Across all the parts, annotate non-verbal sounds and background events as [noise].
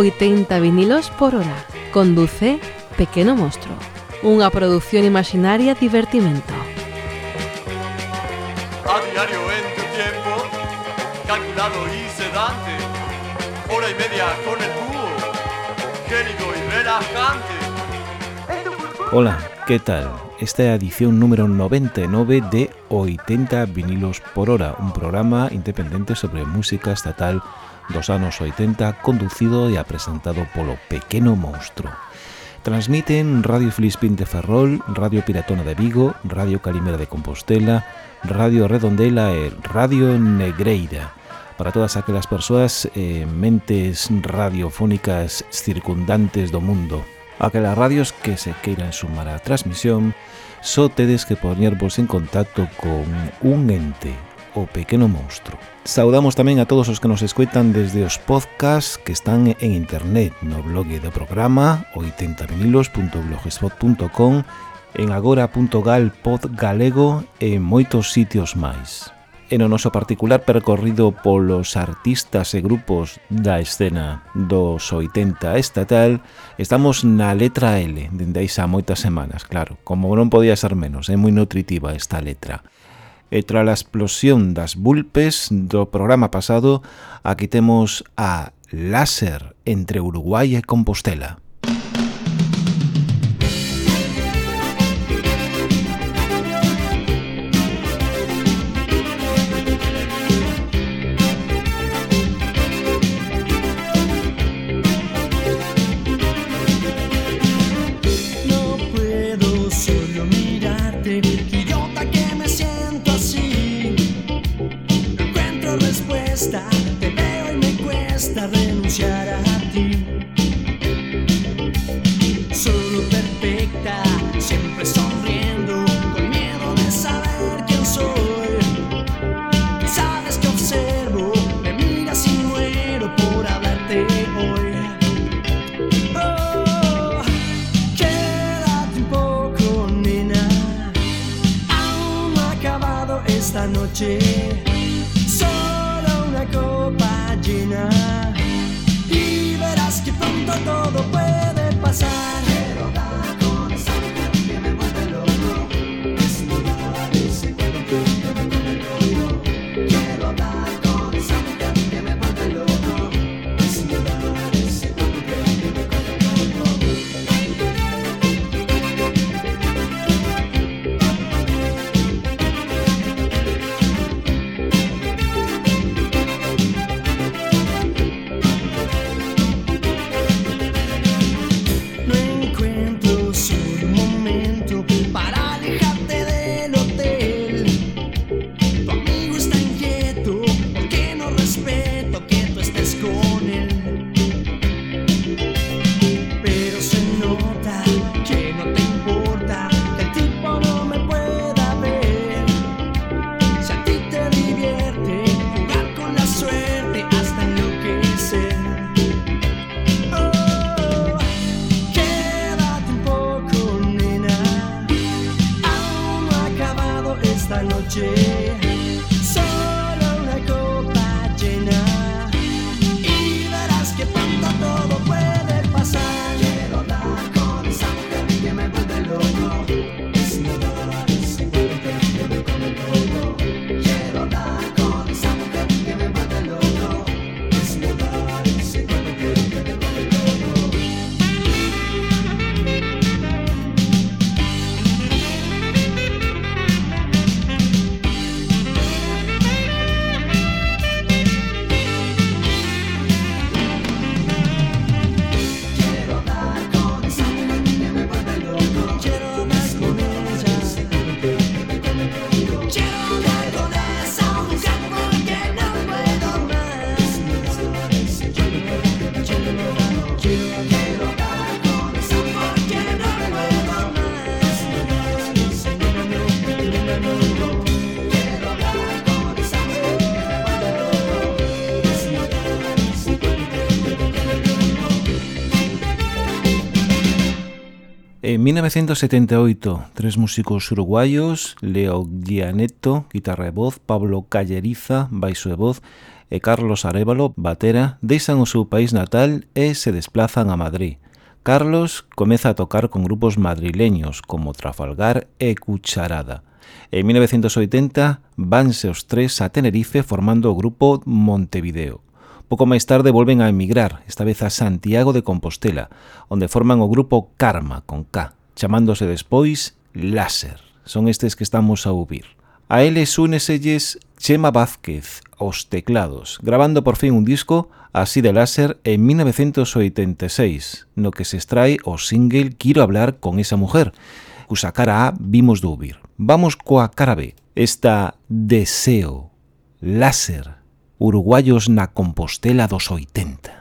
80 vinilos por hora. Conduce Pequeno Monstro. Unha produción imaginaria divertimento. A diario en tu tiempo, calculado y sedante. Hora y media con el búho, gélido y relajante. Hola, ¿qué tal? Esta é a edición número 99 de 80 vinilos por hora, un programa independente sobre música estatal dos anos 80 conducido e apresentado polo Pequeno Monstro. Transmiten Radio Filispín de Ferrol, Radio Piratona de Vigo, Radio Calimera de Compostela, Radio Redondela e Radio Negreira. Para todas aquelas persoas eh, mentes radiofónicas circundantes do mundo. Aquelas radios que se queiran sumar á transmisión, só tedes que poñervos en contacto con un ente O Pequeno Monstro. Saudamos tamén a todos os que nos escoitan desde os podcasts que están en internet no blog do programa 80vinilos.blogspot.com en agora.galpodgalego e en moitos sitios máis. E no noso particular percorrido polos artistas e grupos da escena dos 80 estatal, estamos na letra L, dende aí xa moitas semanas, claro. Como non podía ser menos, é moi nutritiva esta letra. E tras a explosión das vulpes do programa pasado, aquí temos a Láser entre Uruguai e Compostela. inside. En 1978, tres músicos uruguaios, Leo Gianetto, guitarra e voz, Pablo Calleriza, baixo e voz, e Carlos Arévalo, batera, deixan o seu país natal e se desplazan a Madrid. Carlos comeza a tocar con grupos madrileños como Trafalgar e Cucharada. En 1980 vanse os tres a Tenerife formando o grupo Montevideo. Pouco máis tarde volven a emigrar, esta vez a Santiago de Compostela, onde forman o grupo Karma, con K, chamándose despois Láser. Son estes que estamos a ouvir. A eles úneselles Chema Vázquez aos teclados, grabando por fin un disco así de láser en 1986, no que se extrae o single Quiero hablar con esa mujer, cusa cara A vimos de ouvir. Vamos coa cara B, esta Deseo, Láser, uruguaios na Compostela dos 80.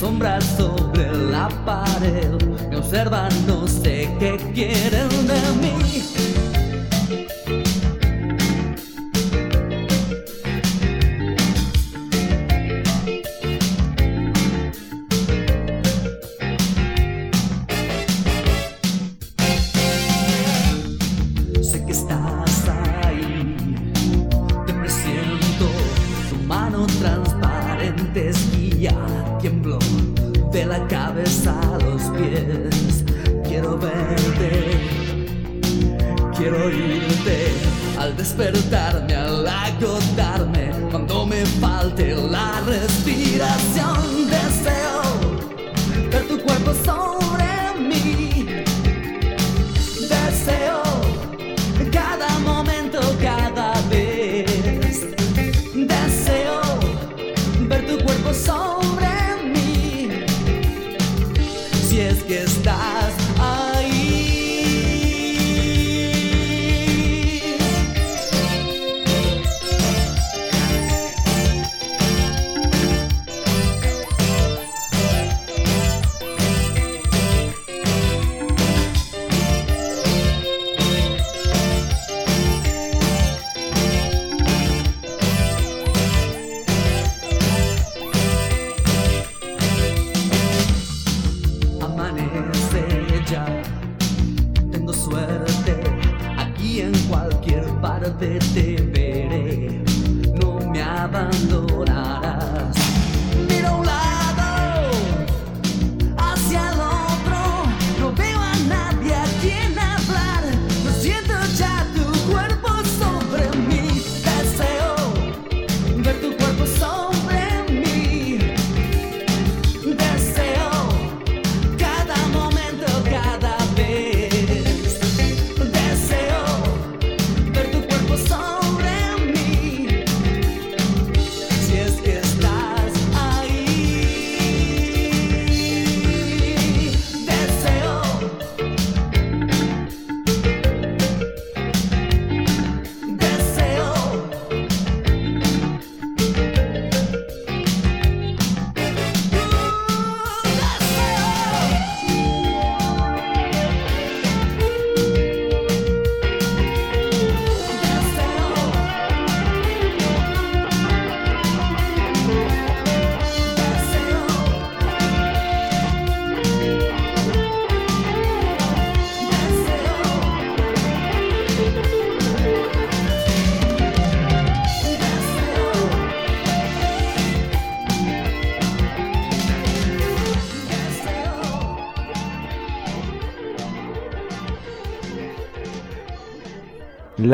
sombras sobre la pared me observan, no sé qué quieren de mí.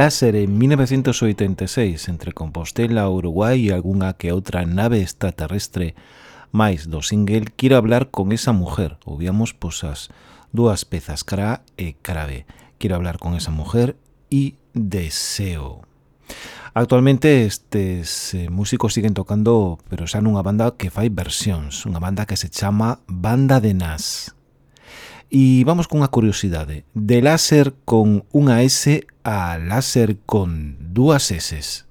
láser en 1986 entre Compostela, Uruguai e algunha que outra nave extraterrestre. Mais do single quiero hablar con esa mujer, obviamos pois as dúas pezas Cra e Crave. quiero hablar con esa mujer e Deseo. Actualmente estes eh, músicos siguen tocando, pero xa nunha banda que fai versións, unha banda que se chama Banda de Nas. E vamos cunha curiosidade, de láser con unha S a láser con dúas S.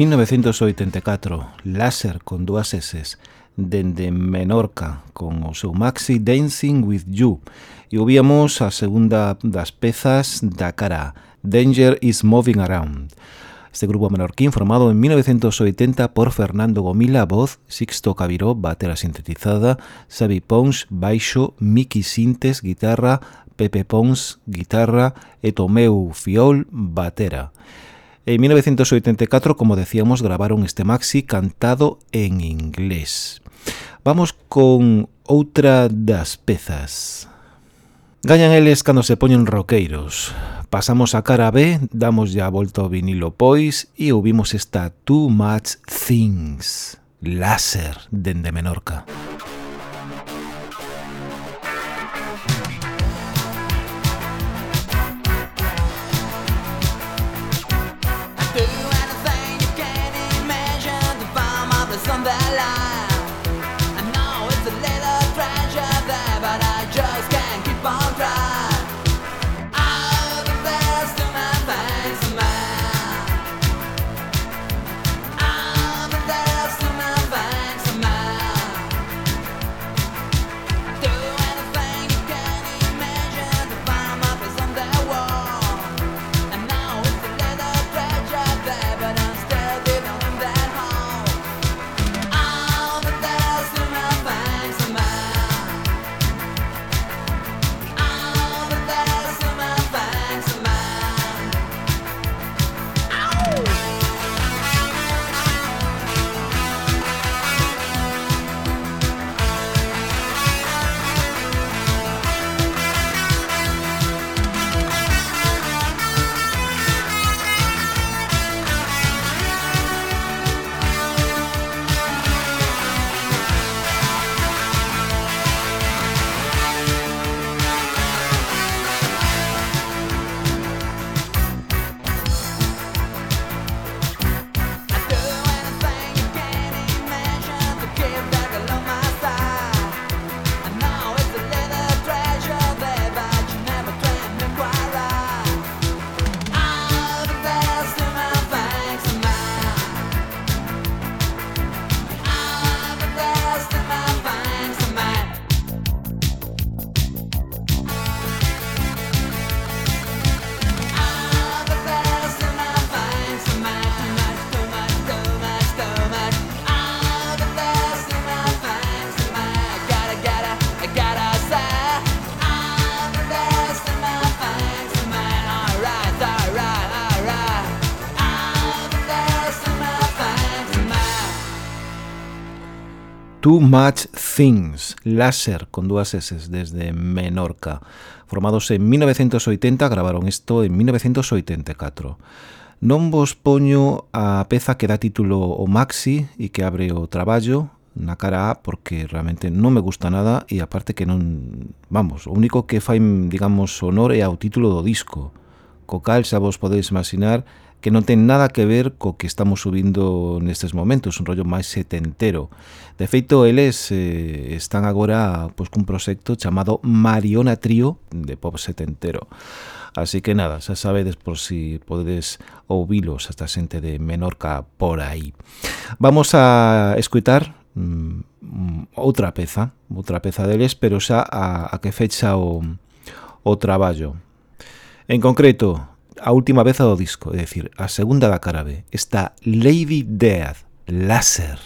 1984, Láser con dúas S, dende Menorca, con o seu maxi Dancing with You, e ouvíamos a segunda das pezas da cara, Danger is Moving Around. Este grupo menorquín formado en 1980 por Fernando Gomila, voz, Sixto Cabiró, batera sintetizada, Xavi Pons, baixo, Miki Sintes, guitarra, Pepe Pons, guitarra e Tomeu Fiol, batera. En 1984, como decíamos, gravaron este maxi cantado en inglés. Vamos con outra das pezas. Gañan eles cando se poñen roqueiros. Pasamos a cara B, damos ya a volta ao vinilo pois e ouvimos esta Too Much Things, láser dende Menorca. Música Too Much Things, Láser, con dúas S, desde Menorca. Formados en 1980, gravaron isto en 1984. Non vos poño a peza que dá título o Maxi e que abre o traballo na cara A porque realmente non me gusta nada e aparte que non... Vamos, o único que fai, digamos, honor é ao título do disco. Co cal, xa vos podedes imaginar, que non ten nada que ver co que estamos subindo nestes momentos, un rollo máis setentero. De feito, eles eh, están agora pois, cun proxecto chamado Mariona Trio de pop setentero. Así que nada, xa sabedes por si podedes ouvilos a esta xente de Menorca por aí. Vamos a escutar mm, outra peza, outra peza deles, pero xa a, a que fecha o, o traballo. En concreto, a última vez do disco, é dicir, a segunda da cara B, está Lady Death, Láser.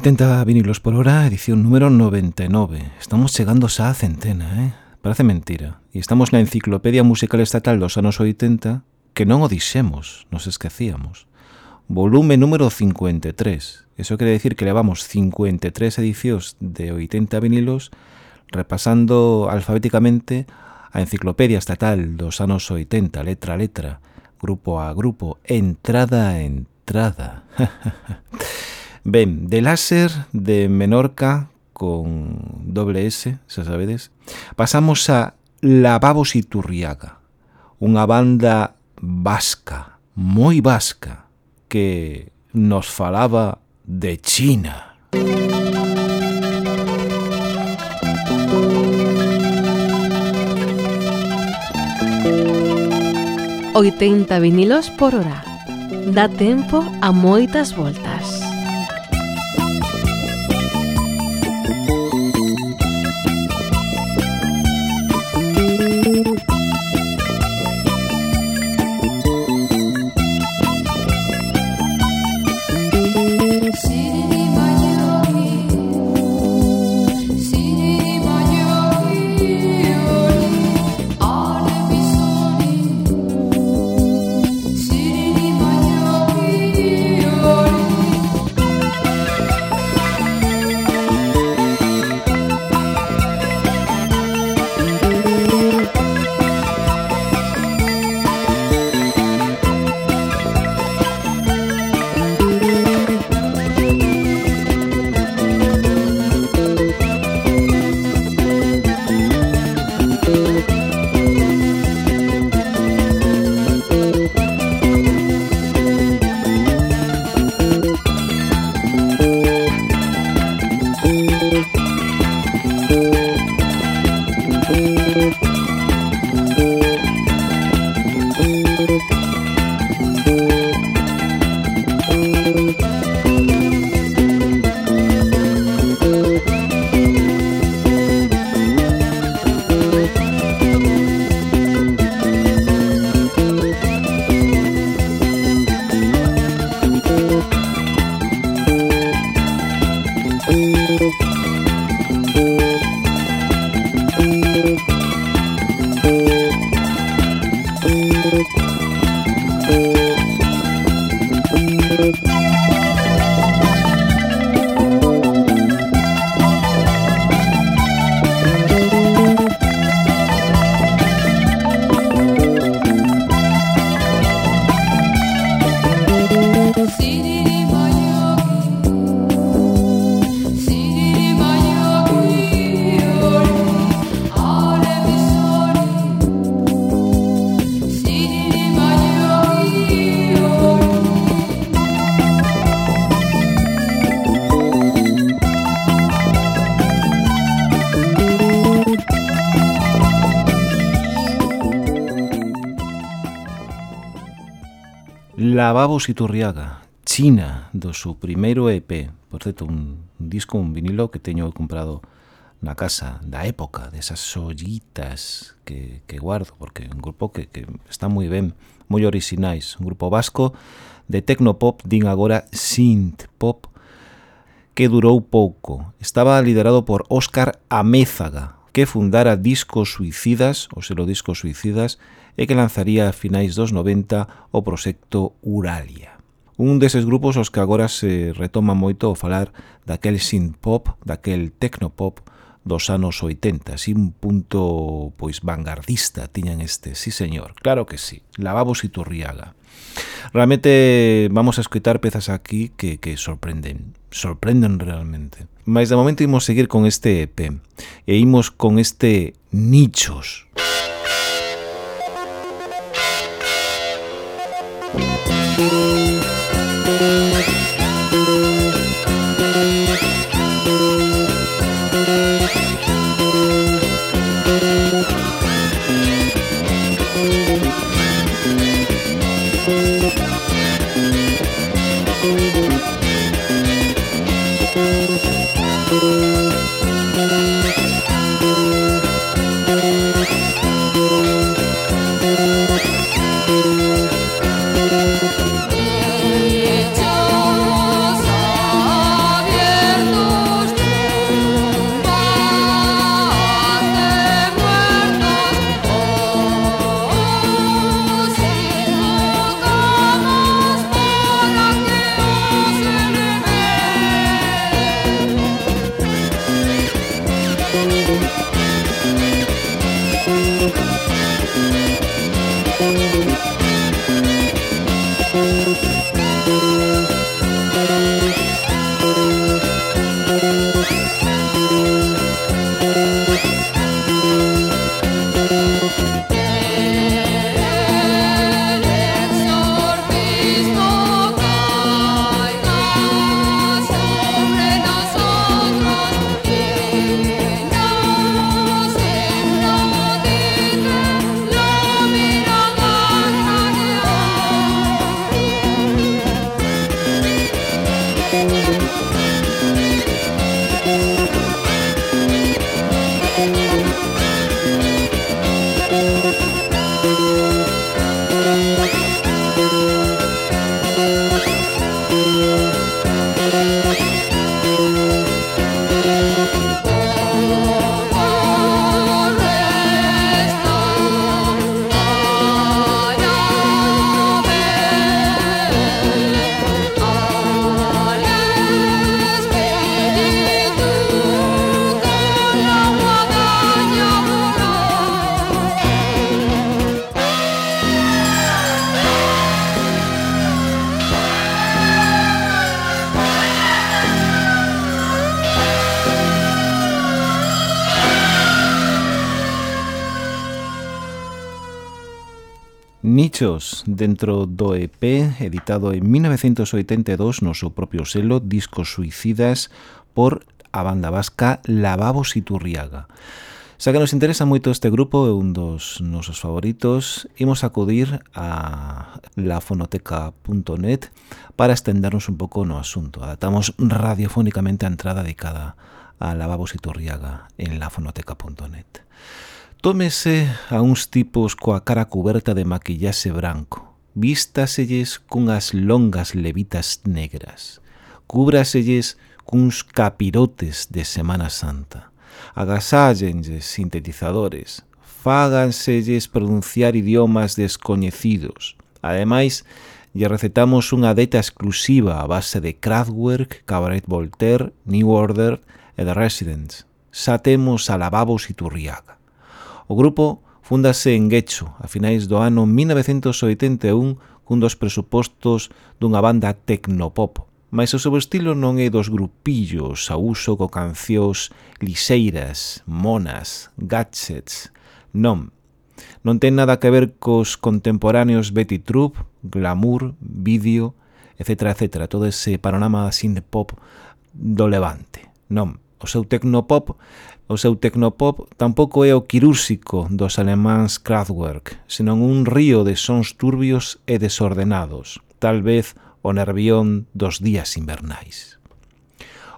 80 vinilos por hora, edición número 99. Estamos chegando xa a centena, eh? Parece mentira. E estamos na Enciclopedia Musical Estatal dos anos 80 que non o dixemos, nos esquecíamos. Volume número 53. Eso quere decir que levamos 53 edicións de 80 vinilos repasando alfabéticamente a Enciclopedia Estatal dos anos 80, letra a letra, grupo a grupo, entrada a entrada. [laughs] Ben, de Láser de Menorca con doble S, xa sabedes. Pasamos a Lavabos Iturriaga, unha banda vasca, moi vasca, que nos falaba de China. Oitenta vinilos por hora. Dá tempo a moitas voltas. Gravaba Iturriaga, China, do seu primeiro EP. Por certo, un disco, un vinilo que teño comprado na casa da época, desas ollitas que, que guardo, porque un grupo que, que está moi ben, moi orixinais. Un grupo vasco de tecnopop, din agora synth pop, que durou pouco. Estaba liderado por Óscar Amézaga, que fundara Discos Suicidas, o selo Discos Suicidas, e que lanzaría a finais dos 90 o proxecto Uralia. Un deses grupos aos que agora se retoma moito o falar daquel synth pop, daquel tecnopop, pop dos anos 80, así un punto pois vanguardista tiñan este, sí señor, claro que sí, Lavabos y Turriaga. Realmente vamos a escoitar pezas aquí que, que sorprenden, sorprenden realmente. Mas de momento imos seguir con este EP e imos con este Nichos. Dentro do EP editado en 1982 no seu propio selo Discos Suicidas por a banda vasca Lavabos Iturriaga. Xa que nos interesa moito este grupo, é un dos nosos favoritos, imos acudir a lafonoteca.net para estendernos un pouco no asunto. Adaptamos radiofónicamente a entrada dedicada a Lavabos Iturriaga en lafonoteca.net. Tómese a uns tipos coa cara cuberta de maquillaxe branco. Vístaselles cunhas longas levitas negras. Cúbraselles cuns capirotes de Semana Santa. Agasállenlles sintetizadores. Fáganselles pronunciar idiomas descoñecidos. Ademais, lle recetamos unha deta exclusiva a base de Kraftwerk, Cabaret Voltaire, New Order e The Residents. Satemos a lavabos e turriaga. O grupo fundase en Guecho a finais do ano 1981 cun dos presupostos dunha banda tecnopop, mas o seu estilo non é dos grupillos a uso co cancións liseiras, monas, gadgets, non. Non ten nada que ver cos contemporáneos Betty Troop, Glamour, Vídeo, etc. etc. Todo ese panorama synth pop do Levante. Non, o seu tecnopop O seu tecnopop tampouco é o quirúrxico dos alemáns Kraftwerk, senón un río de sons turbios e desordenados, tal vez o nervión dos días invernais.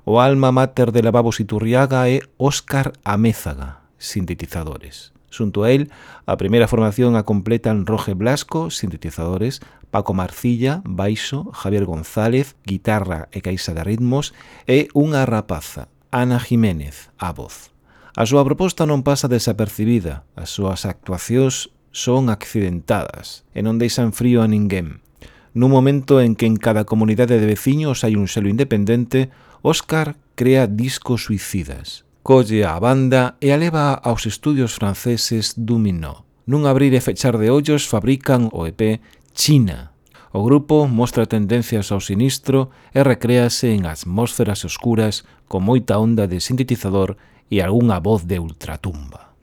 O alma máter de Lavabos Iturriaga é Óscar Amézaga, sintetizadores. Xunto a él, a primeira formación a completan Roge Blasco, sintetizadores, Paco Marcilla, baixo, Javier González, guitarra e caixa de ritmos, e unha rapaza, Ana Jiménez, a voz. A súa proposta non pasa desapercibida, as súas actuacións son accidentadas e non deixan frío a ninguén. Nun momento en que en cada comunidade de veciños hai un selo independente, Óscar crea discos suicidas. Colle a banda e a leva aos estudios franceses Dumino. Nun abrir e fechar de ollos fabrican o EP China. O grupo mostra tendencias ao sinistro e recréase en atmósferas oscuras con moita onda de sintetizador e algunha voz de ultratumba.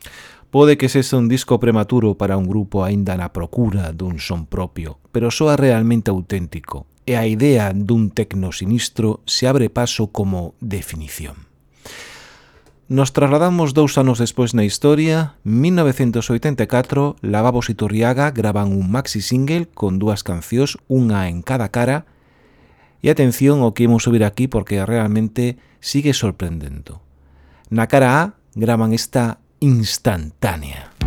Pode que sexa un disco prematuro para un grupo aínda na procura dun son propio, pero soa realmente auténtico e a idea dun tecno sinistro se abre paso como definición. Nos trasladamos dous anos despois na historia, 1984, Lavabos e Turriaga graban un maxi single con dúas cancións, unha en cada cara, e atención ao que imos subir aquí porque realmente sigue sorprendendo na cara A graban esta instantánea.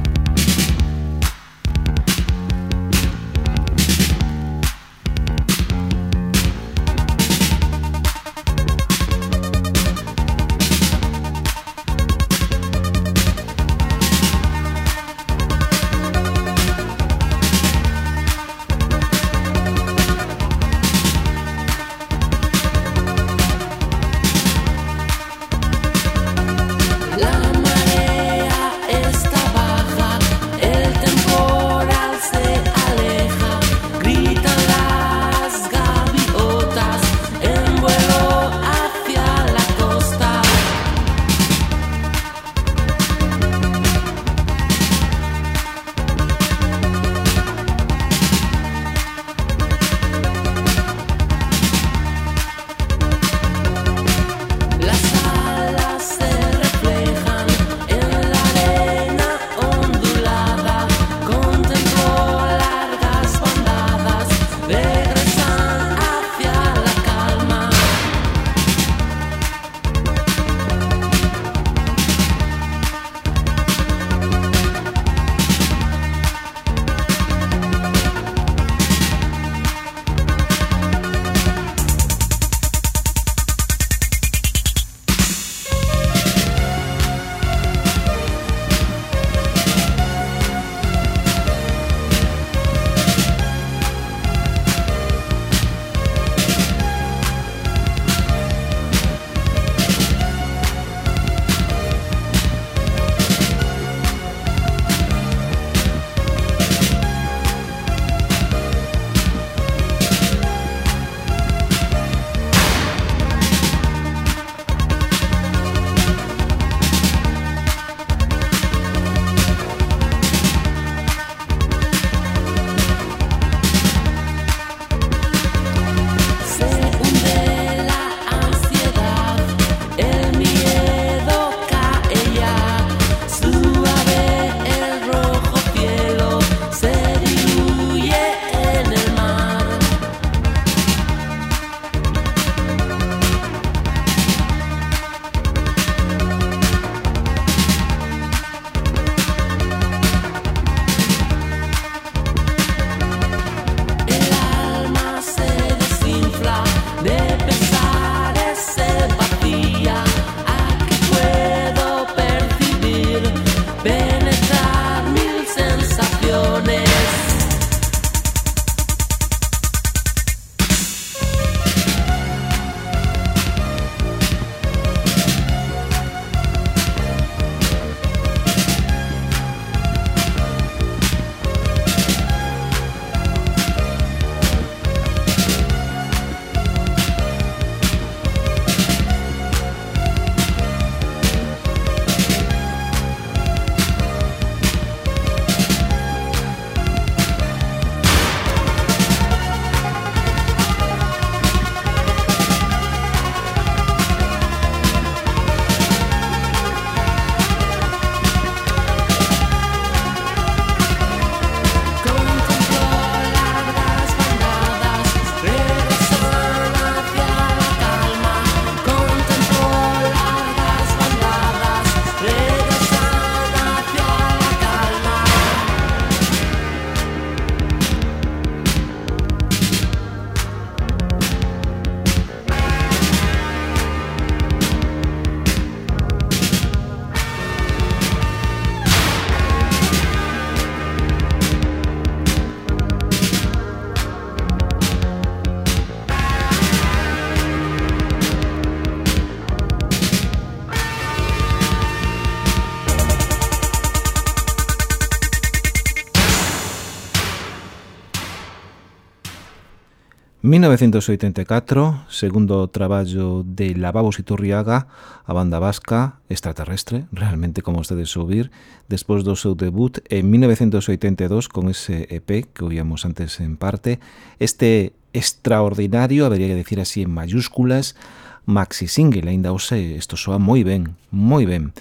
1984, segundo traballo de Lavabos e Turriaga, a banda vasca extraterrestre, realmente como ustedes ouvir, despois do seu debut en 1982 con ese EP que oíamos antes en parte, este extraordinario, habería que decir así en mayúsculas, maxi single, ainda o sei, isto soa moi ben, moi ben,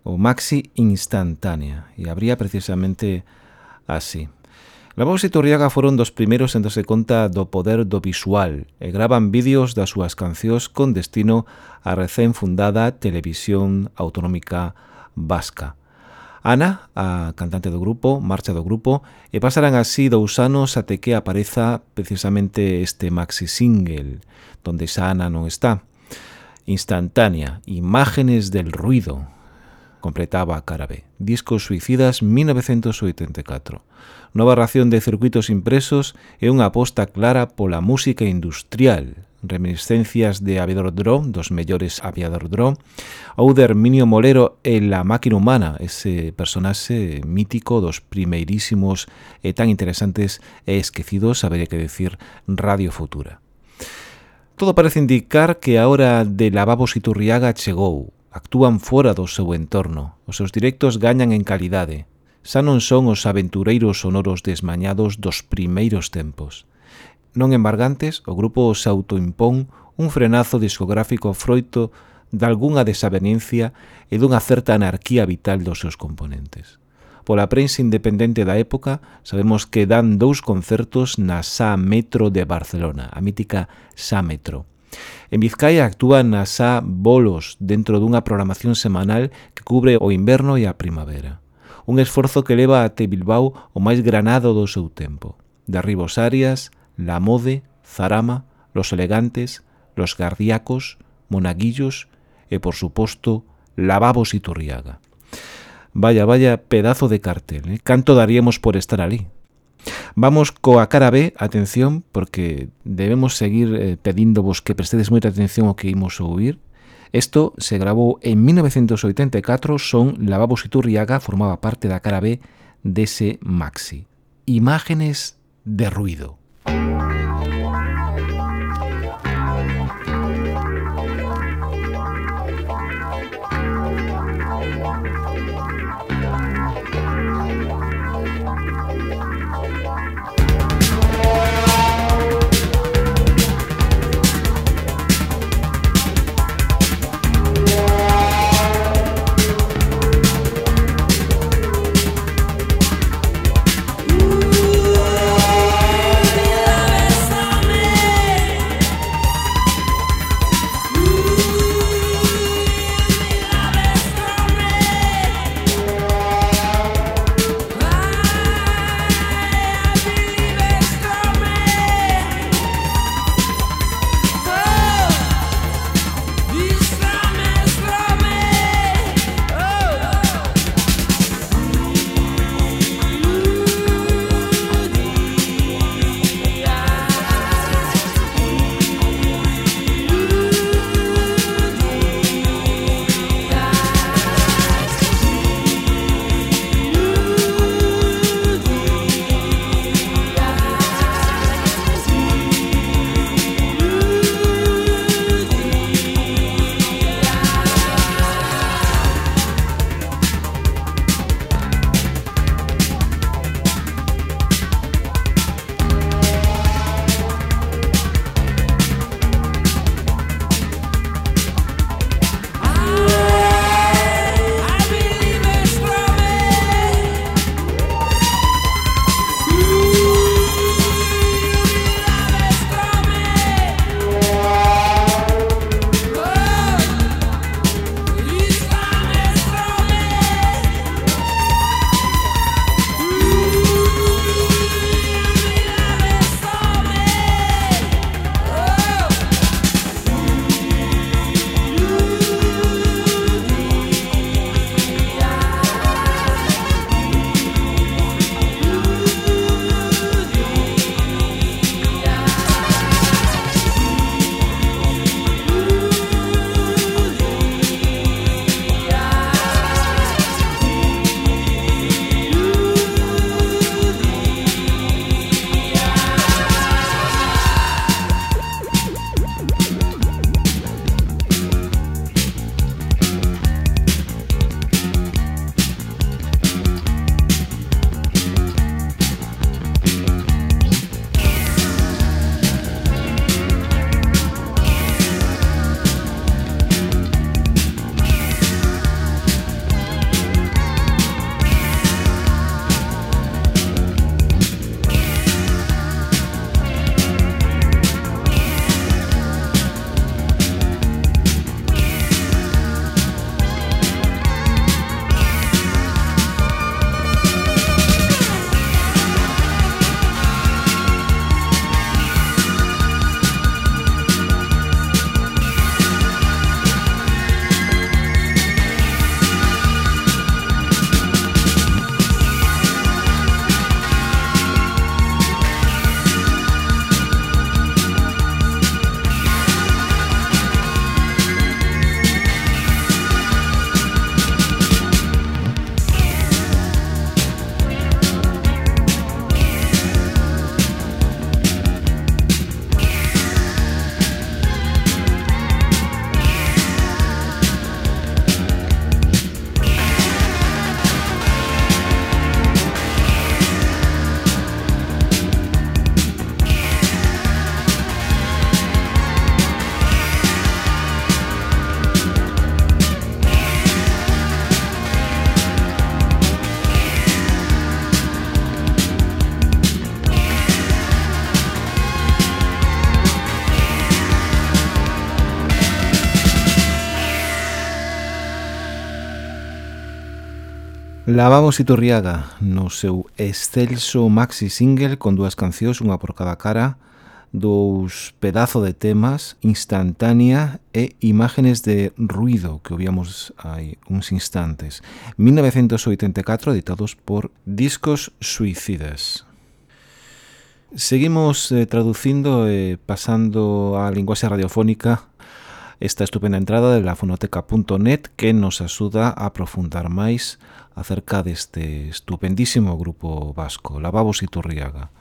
o maxi instantánea, e habría precisamente así. Gravaos e Torriaga foron dos primeiros en darse conta do poder do visual e graban vídeos das súas cancións con destino á recén fundada Televisión Autonómica Vasca. Ana, a cantante do grupo, marcha do grupo, e pasarán así dous anos até que apareza precisamente este maxi single, donde xa Ana non está. Instantánea, Imágenes del Ruido, completaba a cara B. Discos Suicidas 1984. Nova ración de circuitos impresos e unha aposta clara pola música industrial, reminiscencias de Aviador Drone, dos mellores Aviador Drone, ou de Herminio Molero e La Máquina Humana, ese personaxe mítico dos primeirísimos e tan interesantes e esquecidos, habería que decir, Radio Futura. Todo parece indicar que a hora de Lavabos Iturriaga chegou, actúan fora do seu entorno. Os seus directos gañan en calidade. Xa non son os aventureiros sonoros desmañados dos primeiros tempos. Non embargantes, o grupo se autoimpón un frenazo discográfico froito dalgunha desavenencia e dunha certa anarquía vital dos seus componentes. Pola prensa independente da época, sabemos que dan dous concertos na Sa Metro de Barcelona, a mítica Sa Metro, En Vizcaya actúan as A Bolos dentro dunha programación semanal que cubre o inverno e a primavera. Un esforzo que leva até Bilbao o máis granado do seu tempo. De Ribos Arias, La Mode, Zarama, Los Elegantes, Los Gardiacos, Monaguillos e, por suposto, Lavabos y Turriaga. Vaya, vaya pedazo de cartel. ¿eh? ¿Canto daríamos por estar ali? Vamos coa cara B, atención, porque debemos seguir eh, pedíndovos que prestedes moita atención ao que imos ouvir. Isto se grabou en 1984, son Lavabos y Turriaga formaba parte da cara B dese maxi. Imágenes de ruido. Lavamos Iturriaga no seu excelso maxi single con dúas cancións, unha por cada cara, dous pedazo de temas, instantánea e imágenes de ruido que víamos hai uns instantes. 1984 editados por Discos Suicidas. Seguimos eh, traducindo e eh, pasando á linguaxe radiofónica esta estupenda entrada de lafonoteca.net que nos axuda a profundar máis acerca deste estupendísimo grupo vasco, Lavabos Iturriaga.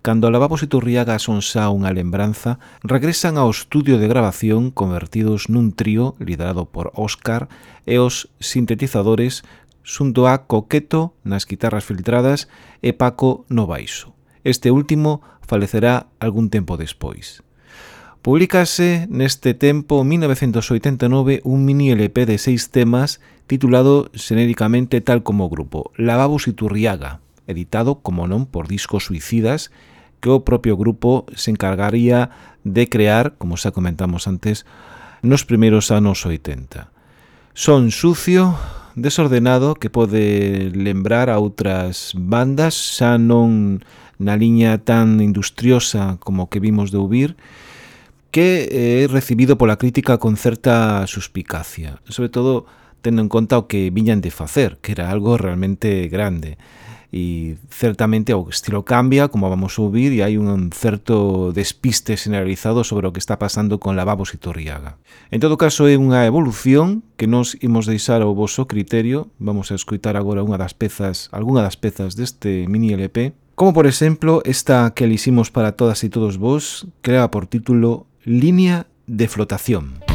Cando Lavabos Iturriaga son xa unha lembranza, regresan ao estudio de grabación convertidos nun trío liderado por Óscar e os sintetizadores xunto a Coqueto nas guitarras filtradas e Paco no baixo. Este último falecerá algún tempo despois. Publicase neste tempo 1989 un mini LP de seis temas titulado xenéricamente tal como o grupo Lavabos Iturriaga, editado, como non, por discos suicidas que o propio grupo se encargaría de crear, como xa comentamos antes, nos primeiros anos 80. Son sucio, desordenado, que pode lembrar a outras bandas, xa non na liña tan industriosa como que vimos de ouvir, que é recibido pola crítica con certa suspicacia, sobre todo tendo en conta o que viñan de facer, que era algo realmente grande. E certamente o estilo cambia, como vamos a ouvir, e hai un certo despiste generalizado sobre o que está pasando con Lavabos e Torriaga. En todo caso, é unha evolución que nos imos deixar ao vosso criterio. Vamos a escoitar agora unha das pezas, algunha das pezas deste mini LP, como por exemplo esta que eliximos para todas e todos vos, crea por título Línea de flotación.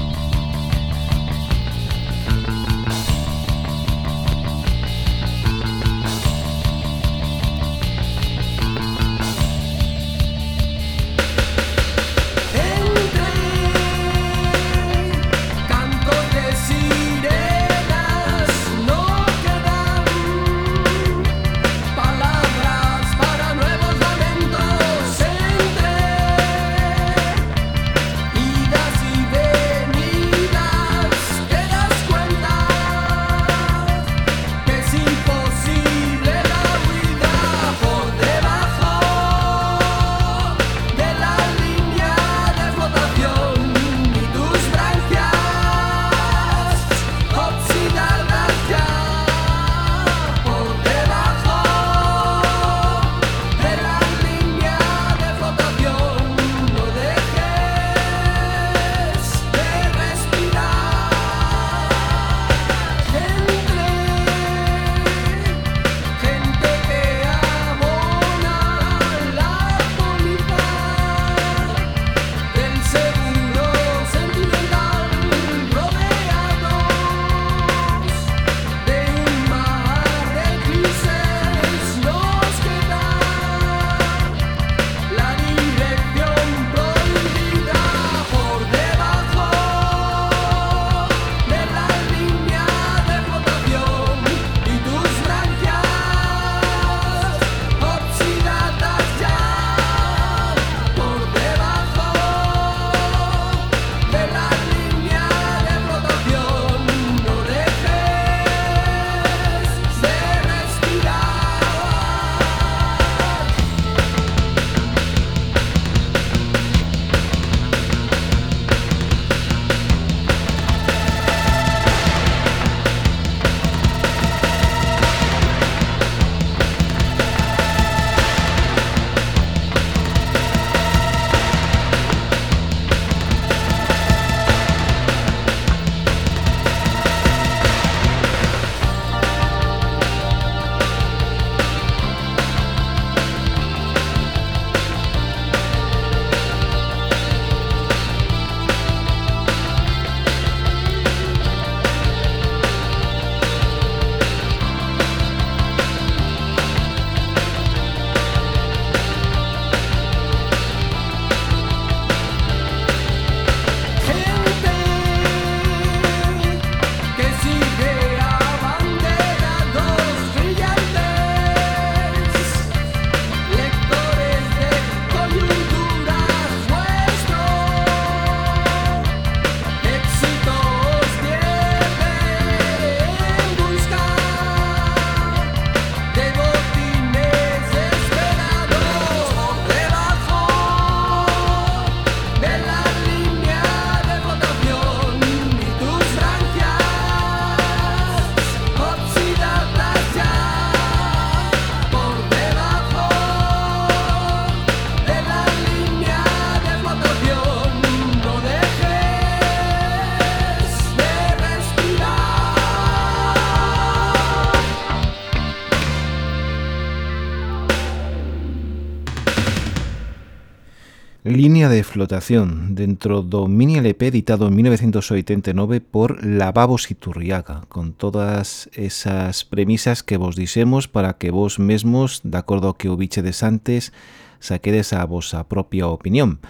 Línea de flotación dentro do mini LP editado en 1989 por Lavabos Iturriaga, con todas esas premisas que vos dixemos para que vos mesmos, de acordo que o biche desantes, saquedes a vosa propia opinión.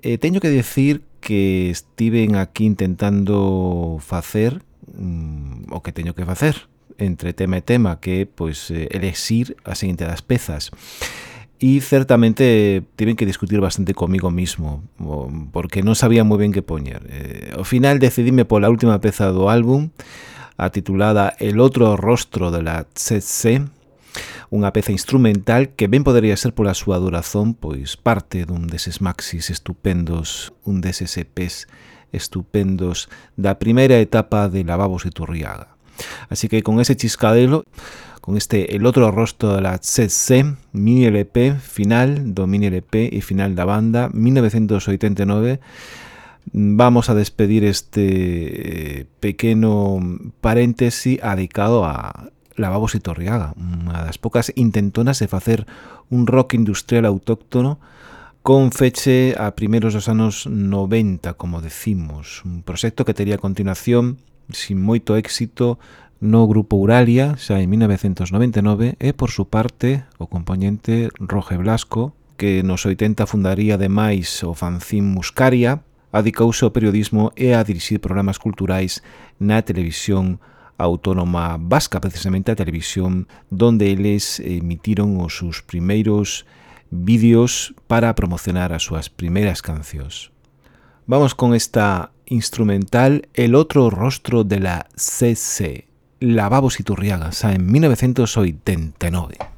Eh, teño que decir que estiven aquí intentando facer mm, o que teño que facer entre tema e tema, que pois, eh, elexir a seguinte das pezas. E certamente tiven que discutir bastante comigo mismo porque non sabía moi ben que poñer. Eh, ao final decidime pola última peza do álbum a titulada El outro rostro de la CC, unha peza instrumental que ben podería ser pola súa duración pois parte dun deses maxis estupendos, un deses EPs estupendos da primeira etapa de Lavabos e Turriaga. Así que con ese chiscadelo con este El Otro Rostro de la CC, mini LP final do mini LP e final da banda 1989 vamos a despedir este eh, pequeno paréntesi adicado a Lavabos e Torriaga, unha das pocas intentonas de facer un rock industrial autóctono con feche a primeros dos anos 90, como decimos, un proxecto que tería a continuación sin moito éxito no grupo Uralia xa en 1999 e, por su parte, o componente Roge Blasco, que nos 80 fundaría ademais o fanzín Muscaria, adicouse ao periodismo e a dirixir programas culturais na televisión autónoma vasca, precisamente a televisión donde eles emitiron os seus primeiros vídeos para promocionar as súas primeiras cancións. Vamos con esta instrumental El otro rostro de la CC. Lavabos y Turriagas en 1989.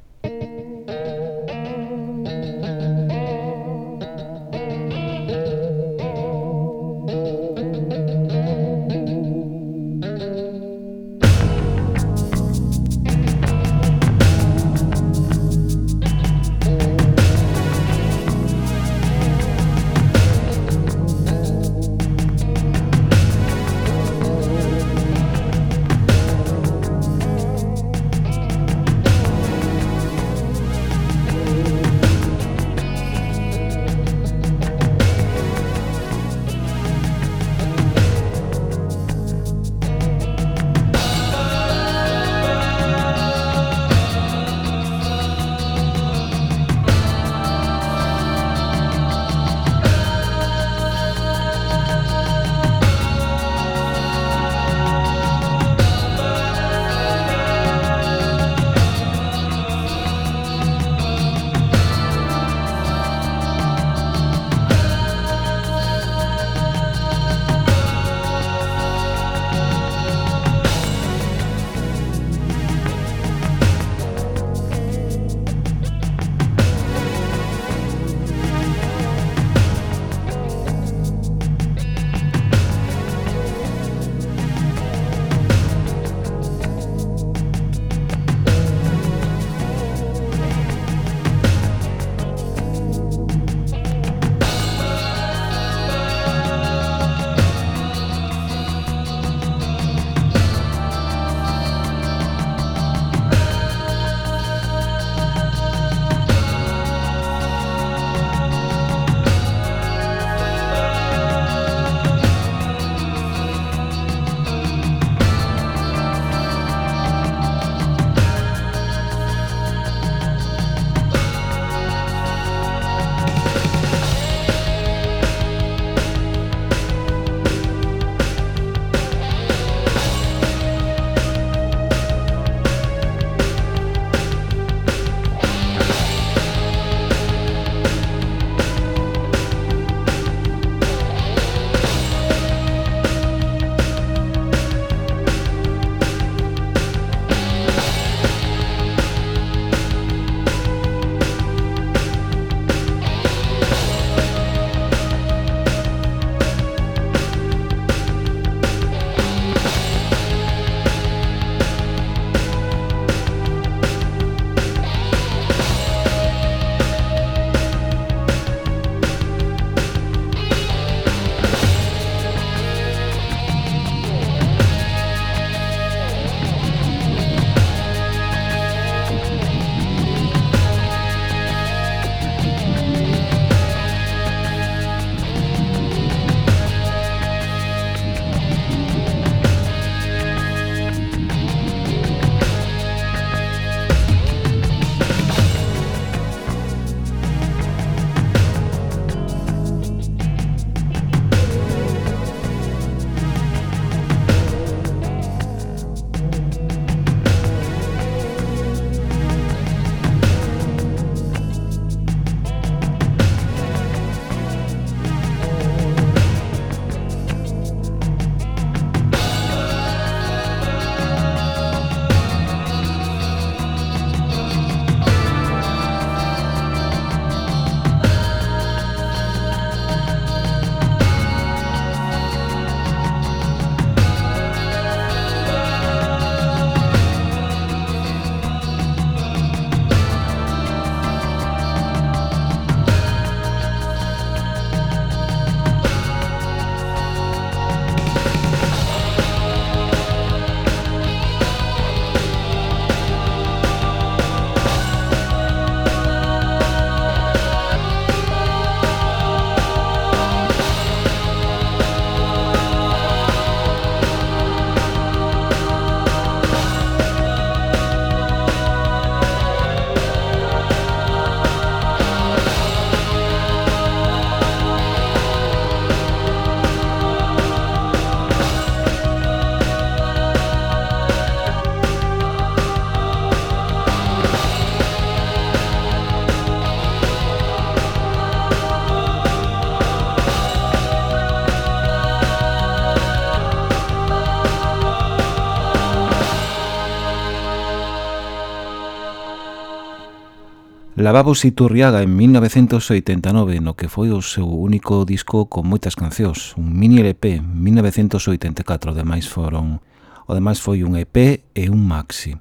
Lavabos Iturriaga en 1989, no que foi o seu único disco con moitas cancións, un mini LP, 1984, ademais foron, o demais foi un EP e un maxi.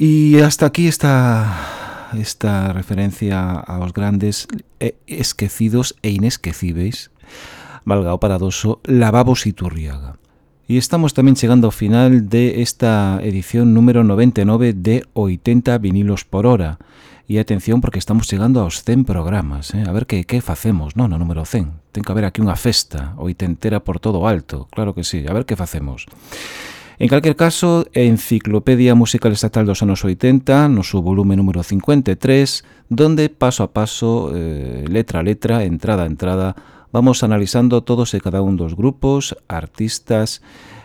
E hasta aquí está esta referencia aos grandes esquecidos e inesquecíveis, valga o paradoso, Lavabos Iturriaga. E estamos tamén chegando ao final de esta edición número 99 de 80 vinilos por hora. E atención porque estamos chegando aos 100 programas, eh? a ver que que facemos, non, no número 100. Ten que haber aquí unha festa oitentera por todo o alto, claro que sí, a ver que facemos. En calquer caso, Enciclopedia Musical Estatal dos anos 80, no seu volume número 53, donde paso a paso, eh, letra a letra, entrada a entrada, vamos analizando todos e cada un dos grupos, artistas,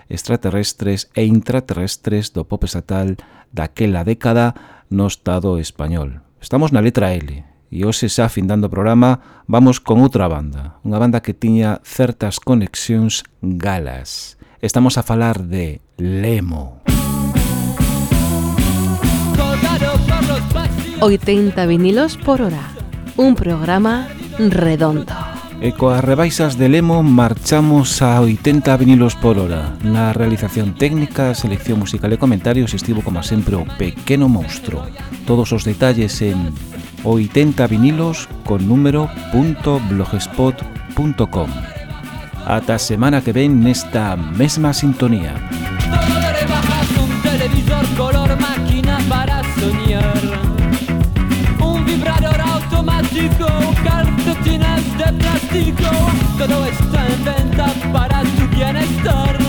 extraterrestres e intraterrestres do pop estatal daquela década no Estado español. Estamos na letra L e hoxe xa findando o programa vamos con outra banda, unha banda que tiña certas conexións galas. Estamos a falar de Lemo. Oitenta vinilos por hora. Un programa redondo. E coas rebaixas de Lemo marchamos a 80 vinilos por hora. Na realización técnica, selección musical e comentarios estivo como sempre o pequeno monstro. Todos os detalles en 80 vinilos con número.blogspot.com Ata semana que ven nesta mesma sintonía. plástico, todo está en venta para tu bienestar.